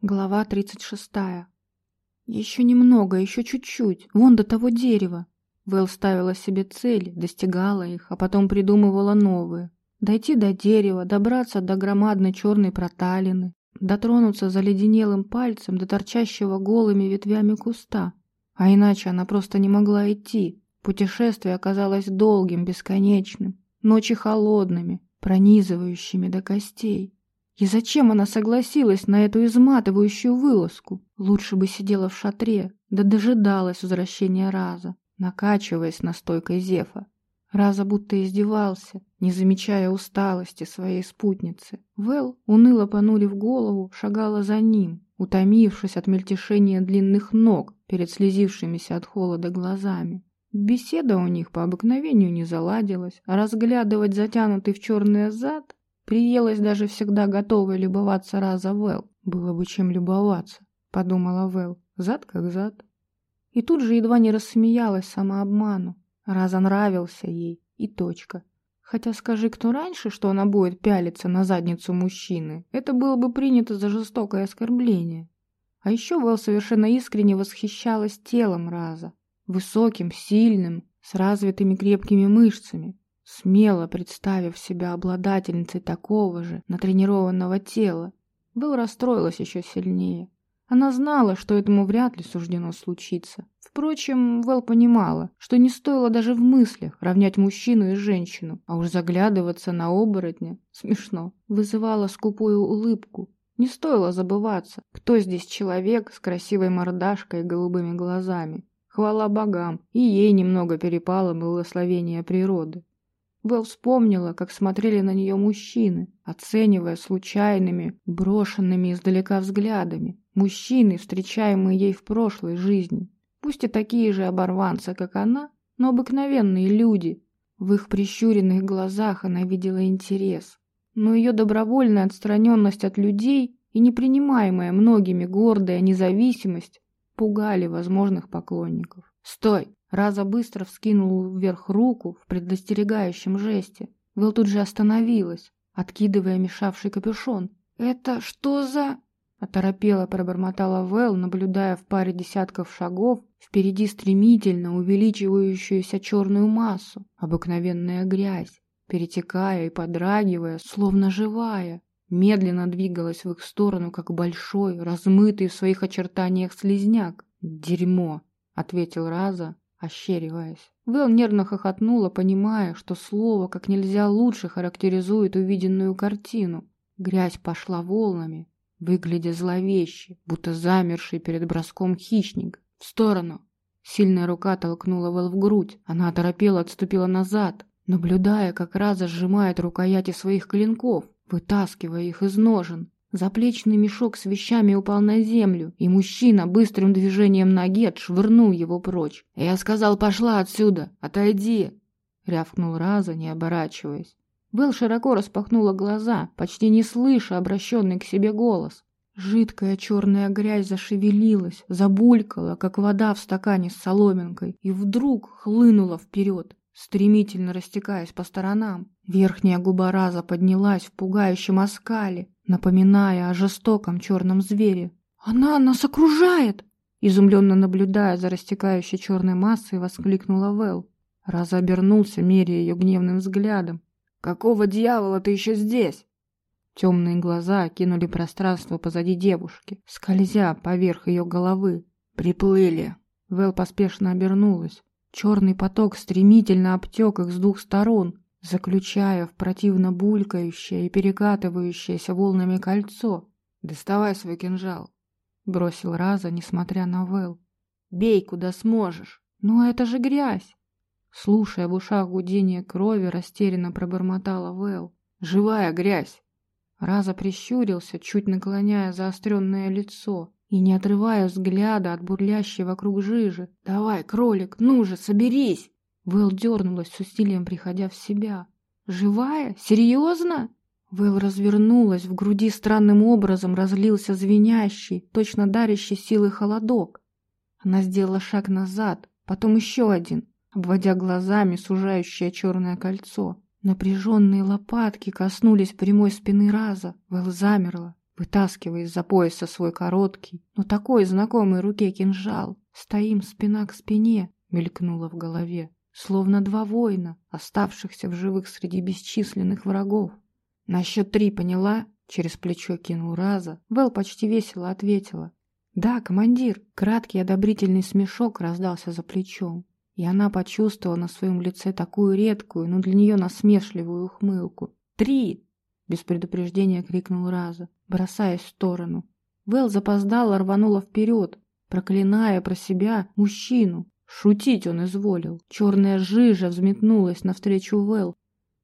Глава 36. Еще немного, еще чуть-чуть, вон до того дерева. Вэл ставила себе цели, достигала их, а потом придумывала новые. Дойти до дерева, добраться до громадной черной проталины, дотронуться заледенелым пальцем до торчащего голыми ветвями куста. А иначе она просто не могла идти. Путешествие оказалось долгим, бесконечным, ночи холодными, пронизывающими до костей. И зачем она согласилась на эту изматывающую вылазку? Лучше бы сидела в шатре, да дожидалась возвращения Раза, накачиваясь настойкой Зефа. Раза будто издевался, не замечая усталости своей спутницы. Вэл, уныло понурив голову, шагала за ним, утомившись от мельтешения длинных ног перед слезившимися от холода глазами. Беседа у них по обыкновению не заладилась, а разглядывать затянутый в черный зад Приелась даже всегда готовой любоваться раза Вэл. Было бы чем любоваться, подумала Вэл. Зад как зад. И тут же едва не рассмеялась самообману. Раза нравился ей, и точка. Хотя скажи кто раньше, что она будет пялиться на задницу мужчины, это было бы принято за жестокое оскорбление. А еще Вэл совершенно искренне восхищалась телом Раза. Высоким, сильным, с развитыми крепкими мышцами, Смело представив себя обладательницей такого же натренированного тела, Белл расстроилась еще сильнее. Она знала, что этому вряд ли суждено случиться. Впрочем, Вэл понимала, что не стоило даже в мыслях равнять мужчину и женщину, а уж заглядываться на оборотня смешно, вызывала скупую улыбку. Не стоило забываться, кто здесь человек с красивой мордашкой и голубыми глазами. Хвала богам, и ей немного перепало благословение природы. Вэл вспомнила, как смотрели на нее мужчины, оценивая случайными, брошенными издалека взглядами. Мужчины, встречаемые ей в прошлой жизни. Пусть и такие же оборванцы, как она, но обыкновенные люди. В их прищуренных глазах она видела интерес. Но ее добровольная отстраненность от людей и непринимаемая многими гордая независимость пугали возможных поклонников. «Стой!» Раза быстро вскинул вверх руку в предостерегающем жесте. Вэл тут же остановилась, откидывая мешавший капюшон. «Это что за...» Оторопело пробормотала Вэл, наблюдая в паре десятков шагов впереди стремительно увеличивающуюся черную массу, обыкновенная грязь, перетекая и подрагивая, словно живая, медленно двигалась в их сторону, как большой, размытый в своих очертаниях слизняк. «Дерьмо!» — ответил Раза, ощериваясь. Вэл нервно хохотнула, понимая, что слово как нельзя лучше характеризует увиденную картину. Грязь пошла волнами, выглядя зловеще, будто замерший перед броском хищник. В сторону. Сильная рука толкнула Вэл в грудь. Она оторопела, отступила назад, наблюдая, как Раза сжимает рукояти своих клинков, вытаскивая их из ножен. Заплечный мешок с вещами упал на землю, и мужчина быстрым движением ноги отшвырнул его прочь. «Я сказал, пошла отсюда! Отойди!» — рявкнул Раза, не оборачиваясь. Вэл широко распахнула глаза, почти не слыша обращенный к себе голос. Жидкая черная грязь зашевелилась, забулькала, как вода в стакане с соломинкой, и вдруг хлынула вперед, стремительно растекаясь по сторонам. Верхняя губа Раза поднялась в пугающем оскале, напоминая о жестоком черном звере. «Она нас окружает!» Изумленно наблюдая за растекающей черной массой, воскликнула Вэл. Раз обернулся, меряя ее гневным взглядом. «Какого дьявола ты еще здесь?» Темные глаза кинули пространство позади девушки, скользя поверх ее головы. «Приплыли!» Вэл поспешно обернулась. Черный поток стремительно обтек их с двух сторон, заключая в противно булькающее и перекатывающееся волнами кольцо. «Доставай свой кинжал», — бросил Раза, несмотря на Вэл. «Бей, куда сможешь». «Ну, это же грязь!» Слушая в ушах гудение крови, растерянно пробормотала Вэл. «Живая грязь!» Раза прищурился, чуть наклоняя заостренное лицо и не отрывая взгляда от бурлящей вокруг жижи. «Давай, кролик, ну же, соберись!» Вэл дернулась с усилием, приходя в себя. «Живая? Серьезно?» Вэл развернулась, в груди странным образом разлился звенящий, точно дарящий силы холодок. Она сделала шаг назад, потом еще один, обводя глазами сужающее черное кольцо. Напряженные лопатки коснулись прямой спины раза. Вэл замерла, вытаскивая из-за пояса свой короткий, но такой знакомый руке кинжал. «Стоим спина к спине», — мелькнуло в голове, словно два воина, оставшихся в живых среди бесчисленных врагов. На счет три поняла, через плечо кинул Раза. Вэл почти весело ответила. «Да, командир!» Краткий одобрительный смешок раздался за плечом, и она почувствовала на своем лице такую редкую, но для нее насмешливую ухмылку. «Три!» Без предупреждения крикнул Раза, бросаясь в сторону. Вэл запоздала, рванула вперед, проклиная про себя мужчину. Шутить он изволил. Черная жижа взметнулась навстречу Вэл,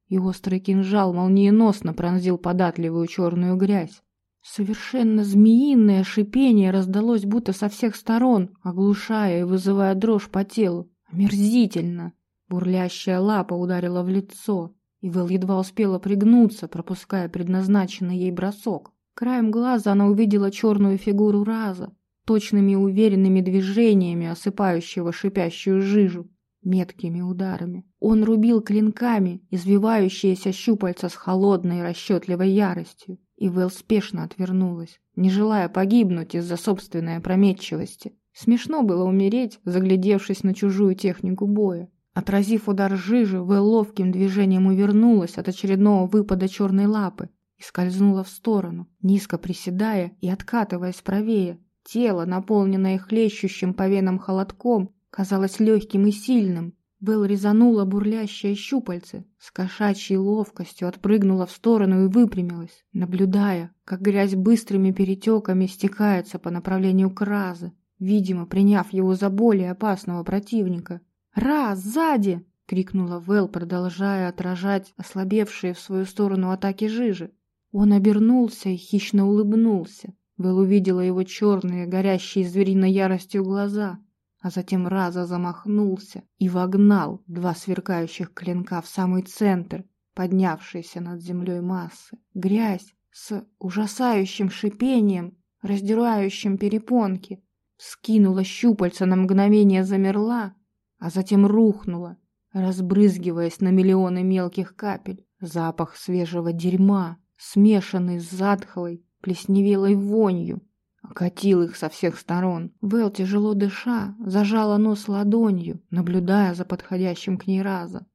и острый кинжал молниеносно пронзил податливую черную грязь. Совершенно змеиное шипение раздалось будто со всех сторон, оглушая и вызывая дрожь по телу. Омерзительно! Бурлящая лапа ударила в лицо, и Вэл едва успела пригнуться, пропуская предназначенный ей бросок. Краем глаза она увидела черную фигуру Раза, точными уверенными движениями осыпающего шипящую жижу, меткими ударами. Он рубил клинками извивающиеся щупальца с холодной расчетливой яростью, и Вэл спешно отвернулась, не желая погибнуть из-за собственной опрометчивости. Смешно было умереть, заглядевшись на чужую технику боя. Отразив удар жижи, Вэл ловким движением увернулась от очередного выпада черной лапы и скользнула в сторону, низко приседая и откатываясь правее. Тело, наполненное хлещущим по венам холодком, казалось легким и сильным. Вэл резанула бурлящее щупальце, с кошачьей ловкостью отпрыгнула в сторону и выпрямилась, наблюдая, как грязь быстрыми перетеками стекается по направлению к Разы, видимо, приняв его за более опасного противника. «Раз, сзади!» — крикнула Вэл, продолжая отражать ослабевшие в свою сторону атаки жижи. Он обернулся и хищно улыбнулся. Вэл увидела его черные, горящие звериной яростью глаза, а затем раза замахнулся и вогнал два сверкающих клинка в самый центр, поднявшейся над землей массы. Грязь с ужасающим шипением, раздирающим перепонки, скинула щупальца на мгновение замерла, а затем рухнула, разбрызгиваясь на миллионы мелких капель. Запах свежего дерьма, смешанный с затхлой, плесневелой вонью, окатил их со всех сторон. Вэл, тяжело дыша, зажала нос ладонью, наблюдая за подходящим к ней раза.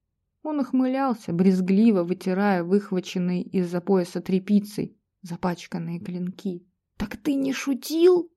Он ухмылялся, брезгливо вытирая выхваченные из-за пояса тряпицей запачканные клинки. «Так ты не шутил?»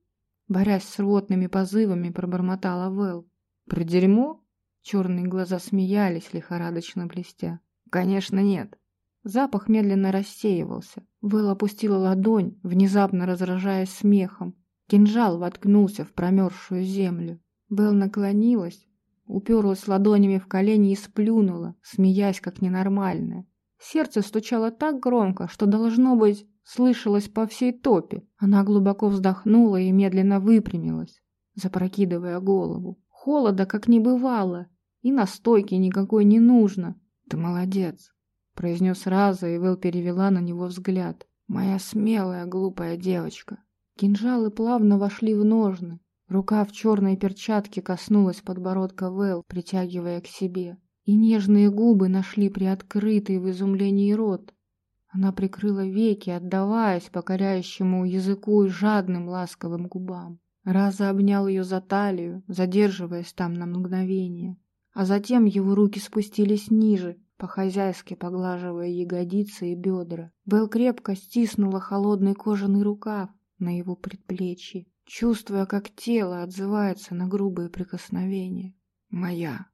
Борясь с рвотными позывами, пробормотала Вэл. «Про дерьмо?» Черные глаза смеялись, лихорадочно блестя. «Конечно нет». Запах медленно рассеивался. Вэл опустила ладонь, внезапно разражаясь смехом. Кинжал воткнулся в промерзшую землю. Вэл наклонилась, уперлась ладонями в колени и сплюнула, смеясь как ненормальная. Сердце стучало так громко, что, должно быть, слышалось по всей топе. Она глубоко вздохнула и медленно выпрямилась, запрокидывая голову. Холода как не бывало, и настойки никакой не нужно. Ты молодец, произнес Раза, и Вэл перевела на него взгляд. Моя смелая, глупая девочка. Кинжалы плавно вошли в ножны. Рука в черной перчатке коснулась подбородка Вэл, притягивая к себе. И нежные губы нашли приоткрытый в изумлении рот. Она прикрыла веки, отдаваясь покоряющему языку и жадным ласковым губам. Раза обнял ее за талию, задерживаясь там на мгновение. А затем его руки спустились ниже, по-хозяйски поглаживая ягодицы и бедра. Белл крепко стиснула холодный кожаный рукав на его предплечье, чувствуя, как тело отзывается на грубые прикосновения. «Моя!»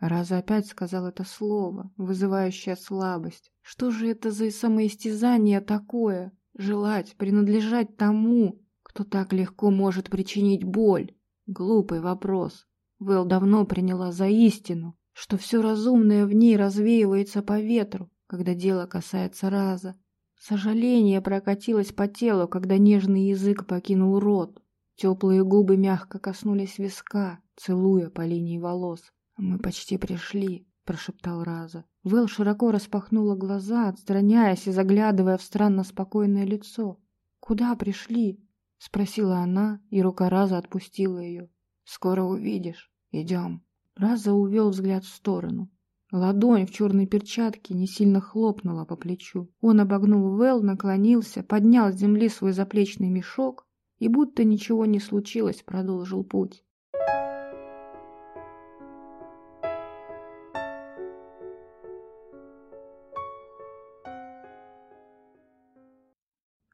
Раза опять сказал это слово, вызывающее слабость. Что же это за самоистязание такое? Желать, принадлежать тому, кто так легко может причинить боль? Глупый вопрос. Вэл давно приняла за истину, что все разумное в ней развеивается по ветру, когда дело касается раза. Сожаление прокатилось по телу, когда нежный язык покинул рот. Теплые губы мягко коснулись виска, целуя по линии волос. «Мы почти пришли», — прошептал Раза. Вэл широко распахнула глаза, отстраняясь и заглядывая в странно спокойное лицо. «Куда пришли?» — спросила она, и рука Раза отпустила ее. «Скоро увидишь. Идем». Раза увел взгляд в сторону. Ладонь в черной перчатке не сильно хлопнула по плечу. Он обогнул Вэл, наклонился, поднял с земли свой заплечный мешок и, будто ничего не случилось, продолжил путь.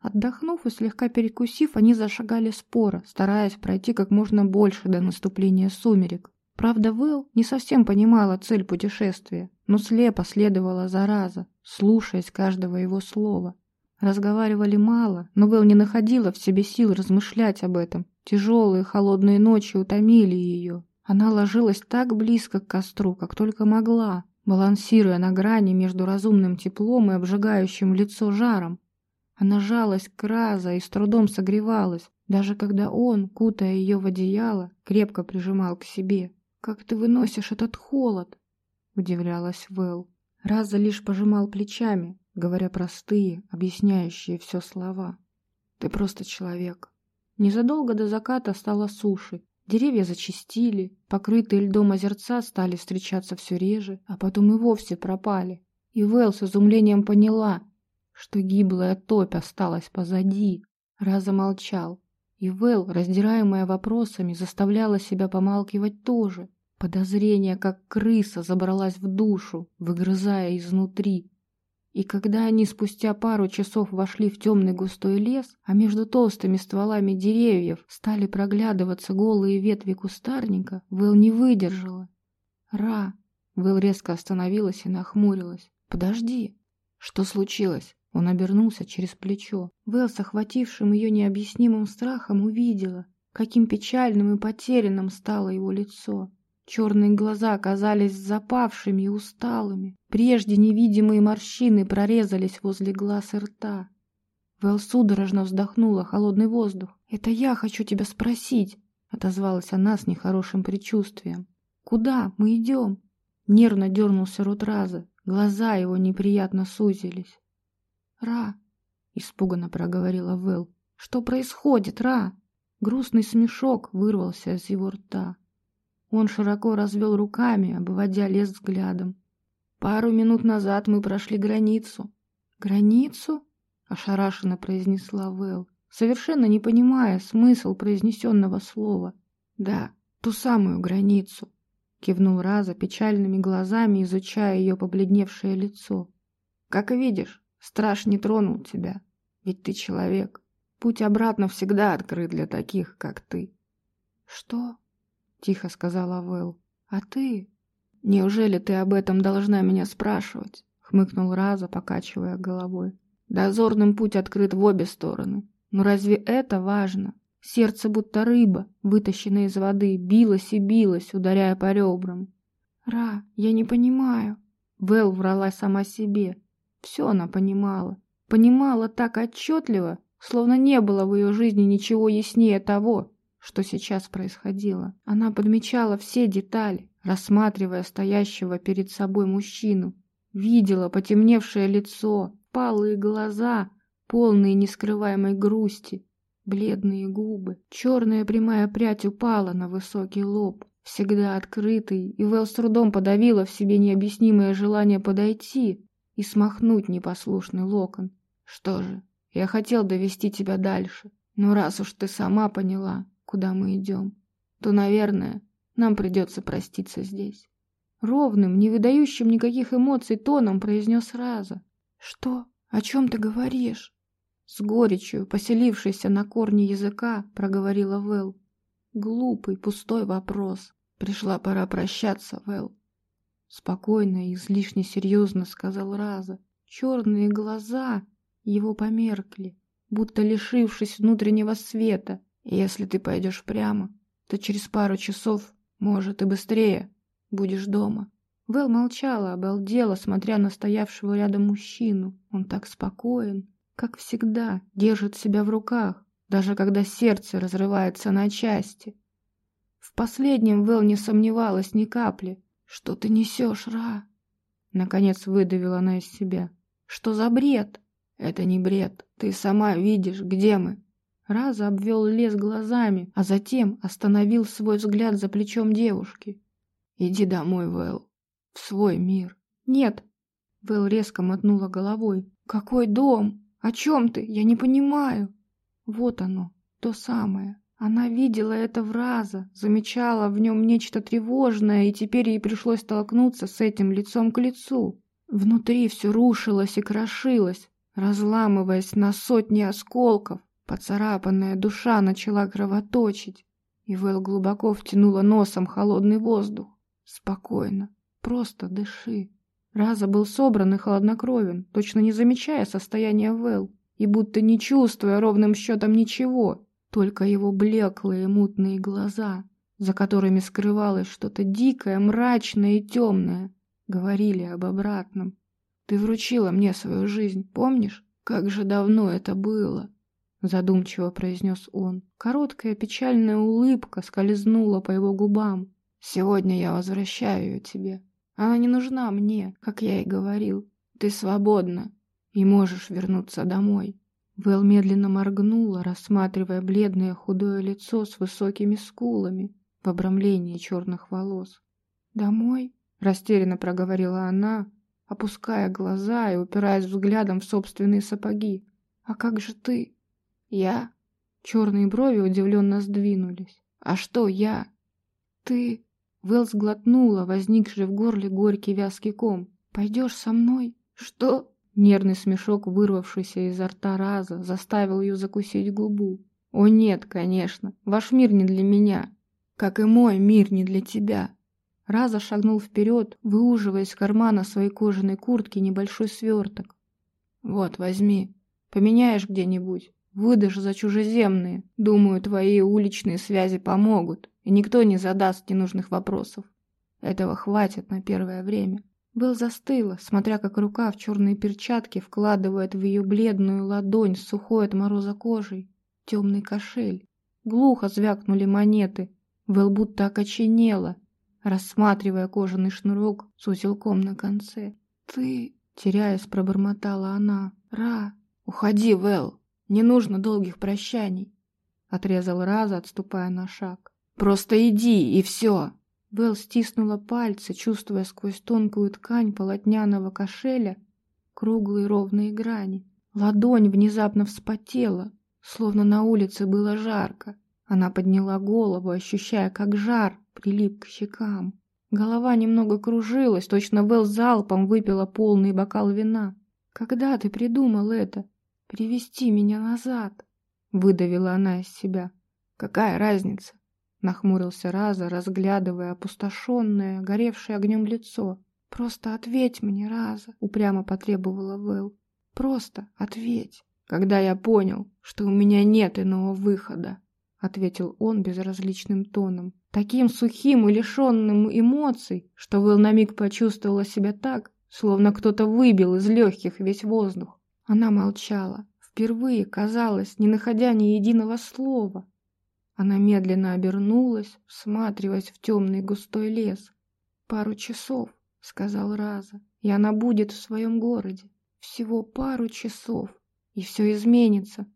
Отдохнув и слегка перекусив, они зашагали споро, стараясь пройти как можно больше до наступления сумерек. Правда, Вэл не совсем понимала цель путешествия, но слепо следовала зараза, слушаясь каждого его слова. Разговаривали мало, но Вэл не находила в себе сил размышлять об этом. Тяжелые холодные ночи утомили ее. Она ложилась так близко к костру, как только могла, балансируя на грани между разумным теплом и обжигающим лицо жаром. Она жалась к Раза и с трудом согревалась, даже когда он, кутая ее в одеяло, крепко прижимал к себе. «Как ты выносишь этот холод?» — удивлялась Вэл. Раза лишь пожимал плечами, говоря простые, объясняющие все слова. «Ты просто человек». Незадолго до заката стало суши. Деревья зачистили, покрытые льдом озерца стали встречаться все реже, а потом и вовсе пропали. И Вэл с изумлением поняла, что гиблая топь осталась позади. Раза молчал, и Вэл, раздираемая вопросами, заставляла себя помалкивать тоже. Подозрение, как крыса, забралась в душу, выгрызая изнутри. И когда они спустя пару часов вошли в темный густой лес, а между толстыми стволами деревьев стали проглядываться голые ветви кустарника, Вэл не выдержала. «Ра!» Вэл резко остановилась и нахмурилась. «Подожди!» «Что случилось?» Он обернулся через плечо. Вэл, охватившим ее необъяснимым страхом, увидела, каким печальным и потерянным стало его лицо. Черные глаза казались запавшими и усталыми. Прежде невидимые морщины прорезались возле глаз и рта. Вэл судорожно вздохнула холодный воздух. «Это я хочу тебя спросить», — отозвалась она с нехорошим предчувствием. «Куда мы идем?» Нервно дернулся рот Раза. Глаза его неприятно сузились. «Ра!» — испуганно проговорила Вэл. «Что происходит, Ра?» Грустный смешок вырвался из его рта. Он широко развел руками, обводя лес взглядом. «Пару минут назад мы прошли границу». «Границу?» — ошарашенно произнесла Вэл, совершенно не понимая смысл произнесенного слова. «Да, ту самую границу», — кивнул Раза печальными глазами, изучая ее побледневшее лицо. «Как видишь, Страж не тронул тебя, ведь ты человек. Путь обратно всегда открыт для таких, как ты. Что? Тихо сказала Вэл. А ты? Неужели ты об этом должна меня спрашивать? Хмыкнул Раза, покачивая головой. Дозорным путь открыт в обе стороны. Но разве это важно? Сердце будто рыба, вытащенная из воды, билось и билось, ударяя по ребрам. «Ра, я не понимаю». Вэл врала сама себе, все она понимала. Понимала так отчетливо, словно не было в ее жизни ничего яснее того, что сейчас происходило. Она подмечала все детали, рассматривая стоящего перед собой мужчину. Видела потемневшее лицо, палые глаза, полные нескрываемой грусти, бледные губы. Черная прямая прядь упала на высокий лоб, всегда открытый, и Вэл с трудом подавила в себе необъяснимое желание подойти, и смахнуть непослушный локон. Что же, я хотел довести тебя дальше, но раз уж ты сама поняла, куда мы идем, то, наверное, нам придется проститься здесь. Ровным, не выдающим никаких эмоций тоном произнес Раза. «Что? О чем ты говоришь?» С горечью, поселившейся на корне языка, проговорила Вэл. Глупый, пустой вопрос. Пришла пора прощаться, Вэл. Спокойно и излишне серьезно сказал Раза. Черные глаза его померкли, будто лишившись внутреннего света. Если ты пойдешь прямо, то через пару часов, может и быстрее, будешь дома. Вэл молчала, обалдела, смотря на стоявшего рядом мужчину. Он так спокоен, как всегда, держит себя в руках, даже когда сердце разрывается на части. В последнем Вэл не сомневалась ни капли. «Что ты несешь, Ра?» Наконец выдавила она из себя. «Что за бред?» «Это не бред. Ты сама видишь, где мы». Раза обвел лес глазами, а затем остановил свой взгляд за плечом девушки. «Иди домой, Вэл. в свой мир. Нет. Вэл резко мотнула головой. Какой дом? О чем ты? Я не понимаю. Вот оно, то самое. Она видела это в раза, замечала в нем нечто тревожное, и теперь ей пришлось столкнуться с этим лицом к лицу. Внутри все рушилось и крошилось, разламываясь на сотни осколков. Поцарапанная душа начала кровоточить, и Вэл глубоко втянула носом холодный воздух. Спокойно, просто дыши. Раза был собран и холоднокровен, точно не замечая состояния Вэл, и будто не чувствуя ровным счетом ничего, только его блеклые мутные глаза, за которыми скрывалось что-то дикое, мрачное и темное, говорили об обратном. «Ты вручила мне свою жизнь, помнишь? Как же давно это было!» Задумчиво произнес он. Короткая печальная улыбка скользнула по его губам. «Сегодня я возвращаю ее тебе. Она не нужна мне, как я и говорил. Ты свободна и можешь вернуться домой». Вэл медленно моргнула, рассматривая бледное худое лицо с высокими скулами в обрамлении черных волос. «Домой?» — растерянно проговорила она, опуская глаза и упираясь взглядом в собственные сапоги. «А как же ты?» «Я?» Черные брови удивленно сдвинулись. «А что я?» «Ты...» Вэл сглотнула, возникший в горле горький вязкий ком. «Пойдешь со мной?» «Что?» Нервный смешок, вырвавшийся изо рта Раза, заставил ее закусить губу. «О нет, конечно, ваш мир не для меня, как и мой мир не для тебя». Раза шагнул вперед, выуживая из кармана своей кожаной куртки небольшой сверток. «Вот, возьми, поменяешь где-нибудь, выдашь за чужеземные. Думаю, твои уличные связи помогут, и никто не задаст ненужных вопросов. Этого хватит на первое время». Белл застыла, смотря как рука в черные перчатки вкладывает в ее бледную ладонь сухой от мороза кожей темный кошель. Глухо звякнули монеты. Вэл будто окоченела, рассматривая кожаный шнурок с узелком на конце. «Ты...» — теряясь, пробормотала она. «Ра...» «Уходи, Вэл! Не нужно долгих прощаний!» Отрезал Раза, отступая на шаг. «Просто иди, и все!» Белл стиснула пальцы, чувствуя сквозь тонкую ткань полотняного кошеля круглые ровные грани. Ладонь внезапно вспотела, словно на улице было жарко. Она подняла голову, ощущая, как жар прилип к щекам. Голова немного кружилась, точно Белл залпом выпила полный бокал вина. «Когда ты придумал это? Привести меня назад?» Выдавила она из себя. «Какая разница? Нахмурился Раза, разглядывая опустошенное, горевшее огнем лицо. «Просто ответь мне, Раза!» — упрямо потребовала Вэл. «Просто ответь!» «Когда я понял, что у меня нет иного выхода!» — ответил он безразличным тоном. Таким сухим и лишенным эмоций, что Вэл на миг почувствовала себя так, словно кто-то выбил из легких весь воздух. Она молчала, впервые, казалось, не находя ни единого слова, она медленно обернулась, всматриваясь в темный густой лес. «Пару часов», — сказал Раза, — «и она будет в своем городе. Всего пару часов, и все изменится.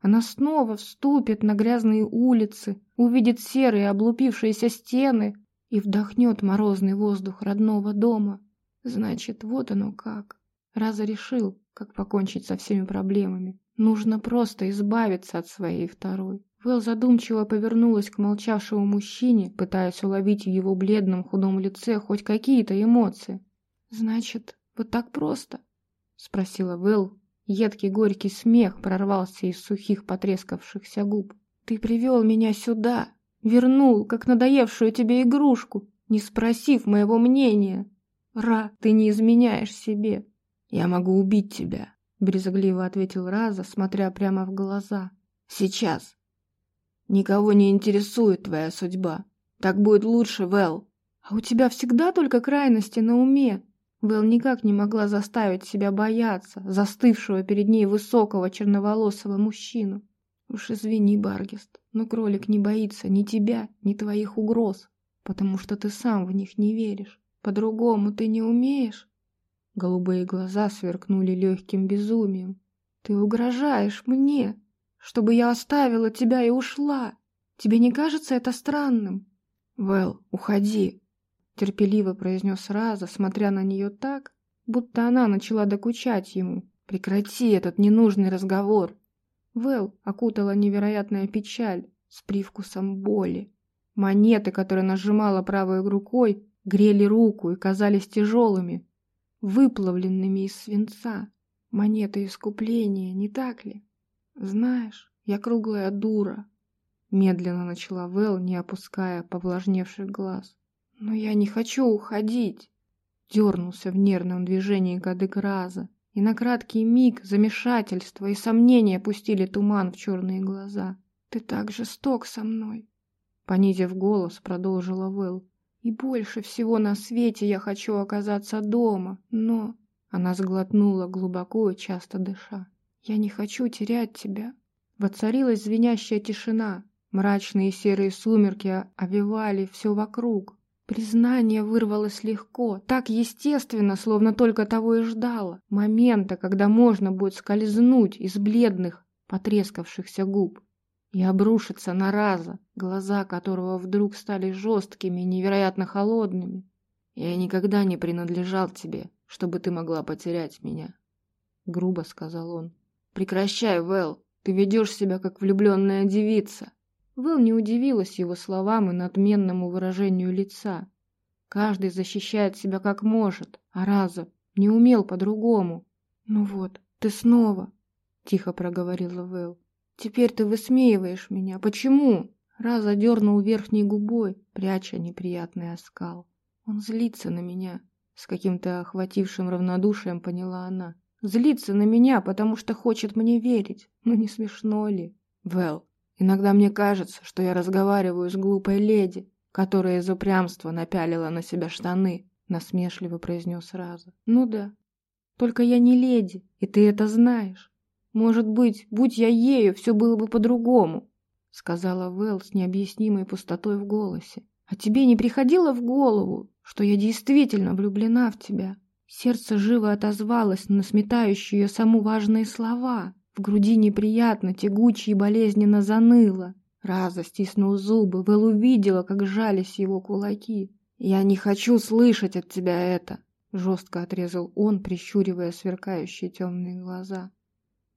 Она снова вступит на грязные улицы, увидит серые облупившиеся стены и вдохнет морозный воздух родного дома. Значит, вот оно как. Раза решил, как покончить со всеми проблемами. Нужно просто избавиться от своей второй. Вэл задумчиво повернулась к молчавшему мужчине, пытаясь уловить в его бледном худом лице хоть какие-то эмоции. «Значит, вот так просто?» — спросила Вэл. Едкий горький смех прорвался из сухих потрескавшихся губ. «Ты привел меня сюда, вернул, как надоевшую тебе игрушку, не спросив моего мнения. Ра, ты не изменяешь себе. Я могу убить тебя», — брезгливо ответил Раза, смотря прямо в глаза. «Сейчас, Никого не интересует твоя судьба. Так будет лучше, Вэл. А у тебя всегда только крайности на уме. Вэл никак не могла заставить себя бояться застывшего перед ней высокого черноволосого мужчину. Уж извини, Баргест, но кролик не боится ни тебя, ни твоих угроз, потому что ты сам в них не веришь. По-другому ты не умеешь. Голубые глаза сверкнули легким безумием. Ты угрожаешь мне, чтобы я оставила тебя и ушла. Тебе не кажется это странным? Вэл, уходи. терпеливо произнес Раза, смотря на нее так, будто она начала докучать ему. «Прекрати этот ненужный разговор!» Вэл окутала невероятная печаль с привкусом боли. Монеты, которые нажимала правой рукой, грели руку и казались тяжелыми, выплавленными из свинца. Монеты искупления, не так ли? Знаешь, я круглая дура, медленно начала Вэл, не опуская повлажневших глаз. Но я не хочу уходить. Дернулся в нервном движении кадык раза, и на краткий миг замешательство и сомнения пустили туман в черные глаза. Ты так жесток со мной. Понизив голос, продолжила Вэл. И больше всего на свете я хочу оказаться дома, но... Она сглотнула глубоко и часто дыша. «Я не хочу терять тебя». Воцарилась звенящая тишина. Мрачные серые сумерки овивали все вокруг. Признание вырвалось легко, так естественно, словно только того и ждала. Момента, когда можно будет скользнуть из бледных, потрескавшихся губ и обрушиться на Раза, глаза которого вдруг стали жесткими невероятно холодными. «Я никогда не принадлежал тебе, чтобы ты могла потерять меня», — грубо сказал он. «Прекращай, Вэл, ты ведешь себя как влюбленная девица». Вэл не удивилась его словам и надменному выражению лица. Каждый защищает себя как может, а Раза не умел по-другому. «Ну вот, ты снова», — тихо проговорила Вэл. Теперь ты высмеиваешь меня. Почему? Раза дернул верхней губой, пряча неприятный оскал. Он злится на меня. С каким-то охватившим равнодушием поняла она. Злится на меня, потому что хочет мне верить. Ну не смешно ли? Вэл, иногда мне кажется, что я разговариваю с глупой леди, которая из упрямства напялила на себя штаны, насмешливо произнес Раза. Ну да, только я не леди, и ты это знаешь. Может быть, будь я ею, все было бы по-другому, сказала Вэл с необъяснимой пустотой в голосе. А тебе не приходило в голову, что я действительно влюблена в тебя? Сердце живо отозвалось на сметающие ее саму важные слова. В груди неприятно, тягуче и болезненно заныло. Раза стиснул зубы, Вэл увидела, как сжались его кулаки. «Я не хочу слышать от тебя это!» Жестко отрезал он, прищуривая сверкающие темные глаза.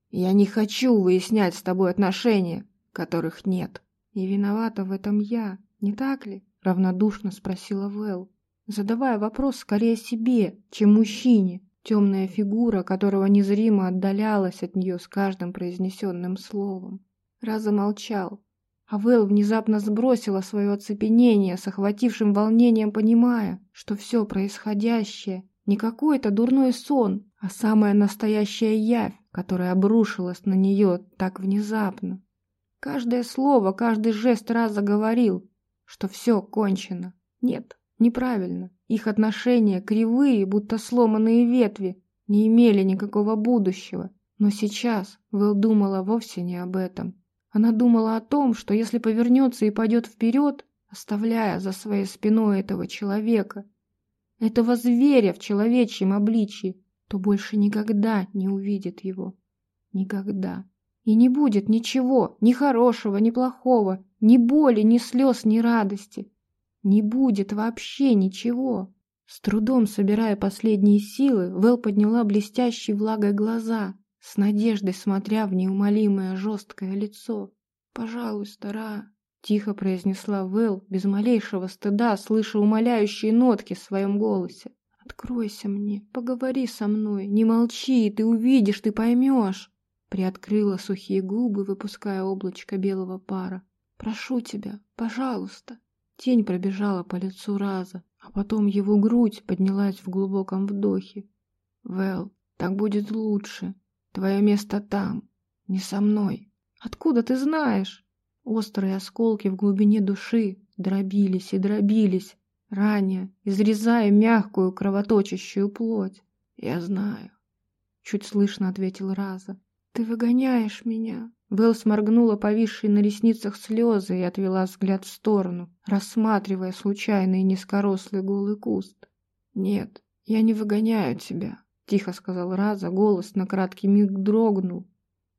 Я не хочу выяснять с тобой отношения, которых нет. И виновата в этом я, не так ли? Равнодушно спросила Вэл, задавая вопрос скорее себе, чем мужчине. Темная фигура, которого незримо отдалялась от нее с каждым произнесенным словом. Раза молчал, а Вэл внезапно сбросила свое оцепенение с охватившим волнением, понимая, что все происходящее не какой-то дурной сон, а самая настоящая явь, которая обрушилась на нее так внезапно. Каждое слово, каждый жест раза говорил, что все кончено. Нет, неправильно. Их отношения кривые, будто сломанные ветви, не имели никакого будущего. Но сейчас Вэл думала вовсе не об этом. Она думала о том, что если повернется и пойдет вперед, оставляя за своей спиной этого человека, этого зверя в человечьем обличье, то больше никогда не увидит его. Никогда. И не будет ничего, ни хорошего, ни плохого, ни боли, ни слез, ни радости. Не будет вообще ничего. С трудом собирая последние силы, Вэл подняла блестящие влагой глаза, с надеждой смотря в неумолимое жесткое лицо. «Пожалуйста, Ра», — тихо произнесла Вэл, без малейшего стыда, слыша умоляющие нотки в своем голосе. «Откройся мне, поговори со мной, не молчи, ты увидишь, ты поймешь!» Приоткрыла сухие губы, выпуская облачко белого пара. «Прошу тебя, пожалуйста!» Тень пробежала по лицу раза, а потом его грудь поднялась в глубоком вдохе. «Вэл, так будет лучше. Твое место там, не со мной. Откуда ты знаешь?» Острые осколки в глубине души дробились и дробились, ранее, изрезая мягкую кровоточащую плоть. «Я знаю», — чуть слышно ответил Раза. «Ты выгоняешь меня». Вэл сморгнула повисшие на ресницах слезы и отвела взгляд в сторону, рассматривая случайный низкорослый голый куст. «Нет, я не выгоняю тебя», — тихо сказал Раза, голос на краткий миг дрогнул.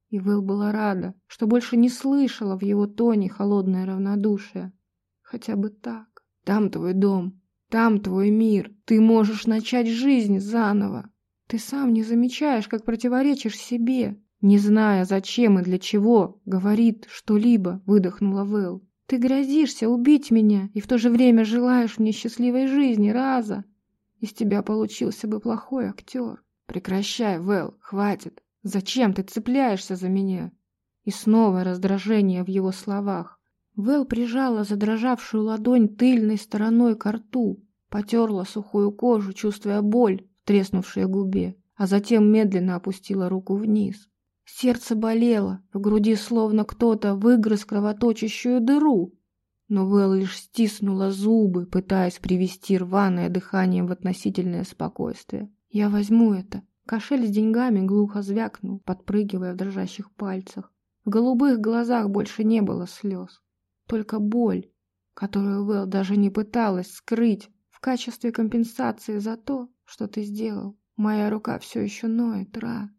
И Вэл была рада, что больше не слышала в его тоне холодное равнодушие. Хотя бы так. Там твой дом. Там твой мир, ты можешь начать жизнь заново. Ты сам не замечаешь, как противоречишь себе, не зная, зачем и для чего, говорит что-либо, выдохнула Вэл. Ты грозишься убить меня и в то же время желаешь мне счастливой жизни, Раза. Из тебя получился бы плохой актер. Прекращай, Вэл, хватит. Зачем ты цепляешься за меня? И снова раздражение в его словах. Вэл прижала задрожавшую ладонь тыльной стороной к рту, потерла сухую кожу, чувствуя боль в треснувшей губе, а затем медленно опустила руку вниз. Сердце болело, в груди словно кто-то выгрыз кровоточащую дыру. Но Вэл лишь стиснула зубы, пытаясь привести рваное дыхание в относительное спокойствие. «Я возьму это», Кошель с деньгами глухо звякнул, подпрыгивая в дрожащих пальцах. В голубых глазах больше не было слез. Только боль, которую Вэл даже не пыталась скрыть в качестве компенсации за то, что ты сделал. Моя рука все еще ноет, Ра.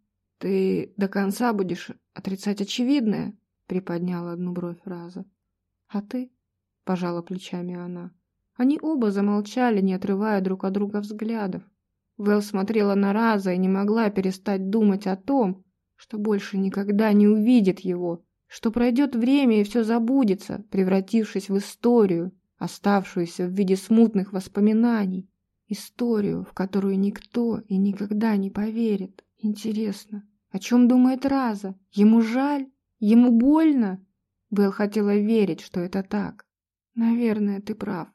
Ты до конца будешь отрицать очевидное? Приподняла одну бровь Раза. А ты? Пожала плечами она. Они оба замолчали, не отрывая друг от друга взглядов. Вэл смотрела на Раза и не могла перестать думать о том, что больше никогда не увидит его, что пройдет время и все забудется, превратившись в историю, оставшуюся в виде смутных воспоминаний. Историю, в которую никто и никогда не поверит. Интересно, о чем думает Раза? Ему жаль? Ему больно? Белл хотела верить, что это так. Наверное, ты прав.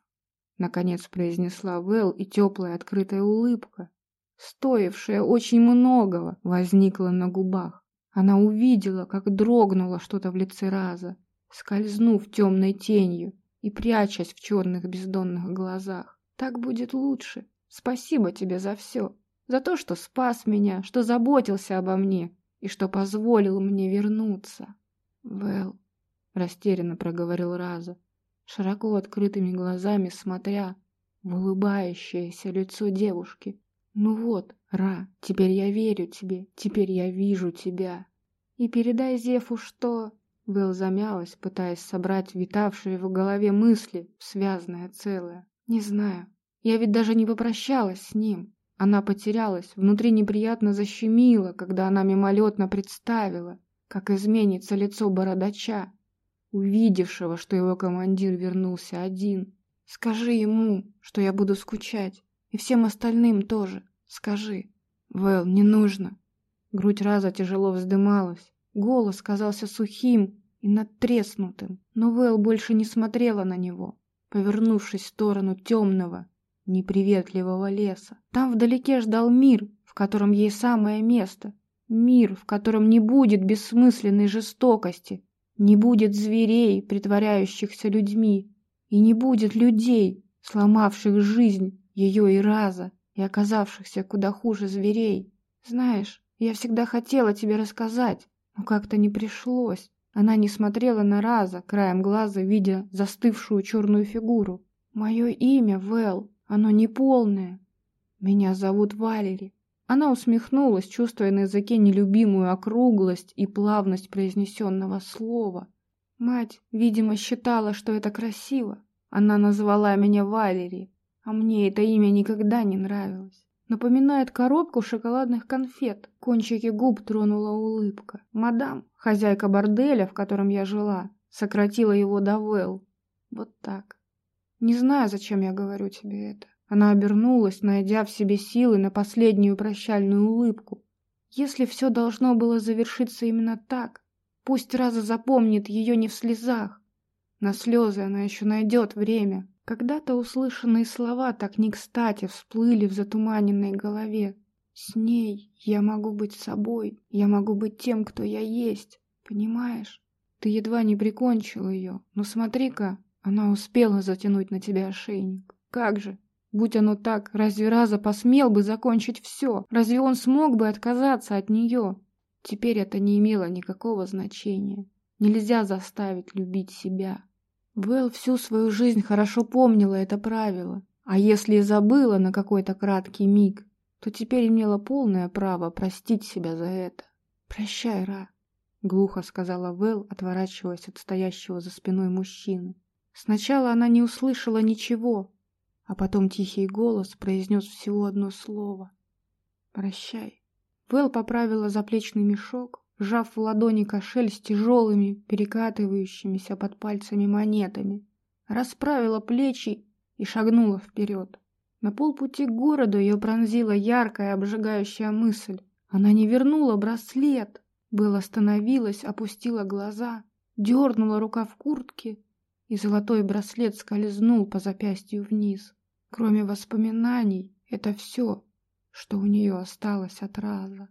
Наконец произнесла Вэл, и теплая открытая улыбка, стоившая очень многого, возникла на губах. Она увидела, как дрогнуло что-то в лице Раза, скользнув темной тенью и прячась в черных бездонных глазах. «Так будет лучше. Спасибо тебе за все. За то, что спас меня, что заботился обо мне и что позволил мне вернуться». «Вэл», — растерянно проговорил Раза, широко открытыми глазами смотря в улыбающееся лицо девушки. «Ну вот, Ра, теперь я верю тебе, теперь я вижу тебя». «И передай Зефу, что...» Вэл замялась, пытаясь собрать витавшие в голове мысли в связанное целое. «Не знаю. Я ведь даже не попрощалась с ним. Она потерялась, внутри неприятно защемило, когда она мимолетно представила, как изменится лицо бородача, увидевшего, что его командир вернулся один. Скажи ему, что я буду скучать, и всем остальным тоже. Скажи. Вэл, не нужно. Грудь раза тяжело вздымалась. Голос казался сухим и надтреснутым, но Вэл больше не смотрела на него, повернувшись в сторону темного, неприветливого леса. Там вдалеке ждал мир, в котором ей самое место. Мир, в котором не будет бессмысленной жестокости, не будет зверей, притворяющихся людьми, и не будет людей, сломавших жизнь ее и раза, и оказавшихся куда хуже зверей. Знаешь, я всегда хотела тебе рассказать, но как-то не пришлось. Она не смотрела на Раза, краем глаза видя застывшую черную фигуру. Мое имя Вэл, оно не полное. Меня зовут Валери. Она усмехнулась, чувствуя на языке нелюбимую округлость и плавность произнесенного слова. Мать, видимо, считала, что это красиво. Она назвала меня Валери, а мне это имя никогда не нравилось. Напоминает коробку шоколадных конфет. Кончики губ тронула улыбка. Мадам, хозяйка борделя, в котором я жила, сократила его до Вэл. Вот так. Не знаю, зачем я говорю тебе это. Она обернулась, найдя в себе силы на последнюю прощальную улыбку. Если все должно было завершиться именно так, пусть Раза запомнит ее не в слезах. На слезы она еще найдет время. Когда-то услышанные слова так не кстати всплыли в затуманенной голове. С ней я могу быть собой, я могу быть тем, кто я есть, понимаешь? Ты едва не прикончил ее, но смотри-ка, она успела затянуть на тебя ошейник. Как же, Будь оно так, разве Раза посмел бы закончить все? Разве он смог бы отказаться от нее? Теперь это не имело никакого значения. Нельзя заставить любить себя. Вэл всю свою жизнь хорошо помнила это правило. А если и забыла на какой-то краткий миг, то теперь имела полное право простить себя за это. «Прощай, Ра», — глухо сказала Вэл, отворачиваясь от стоящего за спиной мужчины. Сначала она не услышала ничего, А потом тихий голос произнес всего одно слово. «Прощай». Вэл поправила заплечный мешок, сжав в ладони кошель с тяжелыми, перекатывающимися под пальцами монетами. Расправила плечи и шагнула вперед. На полпути к городу ее пронзила яркая обжигающая мысль. Она не вернула браслет. Был остановилась, опустила глаза, дернула рука в куртке, и золотой браслет скользнул по запястью вниз. Кроме воспоминаний, это все, что у нее осталось от раза.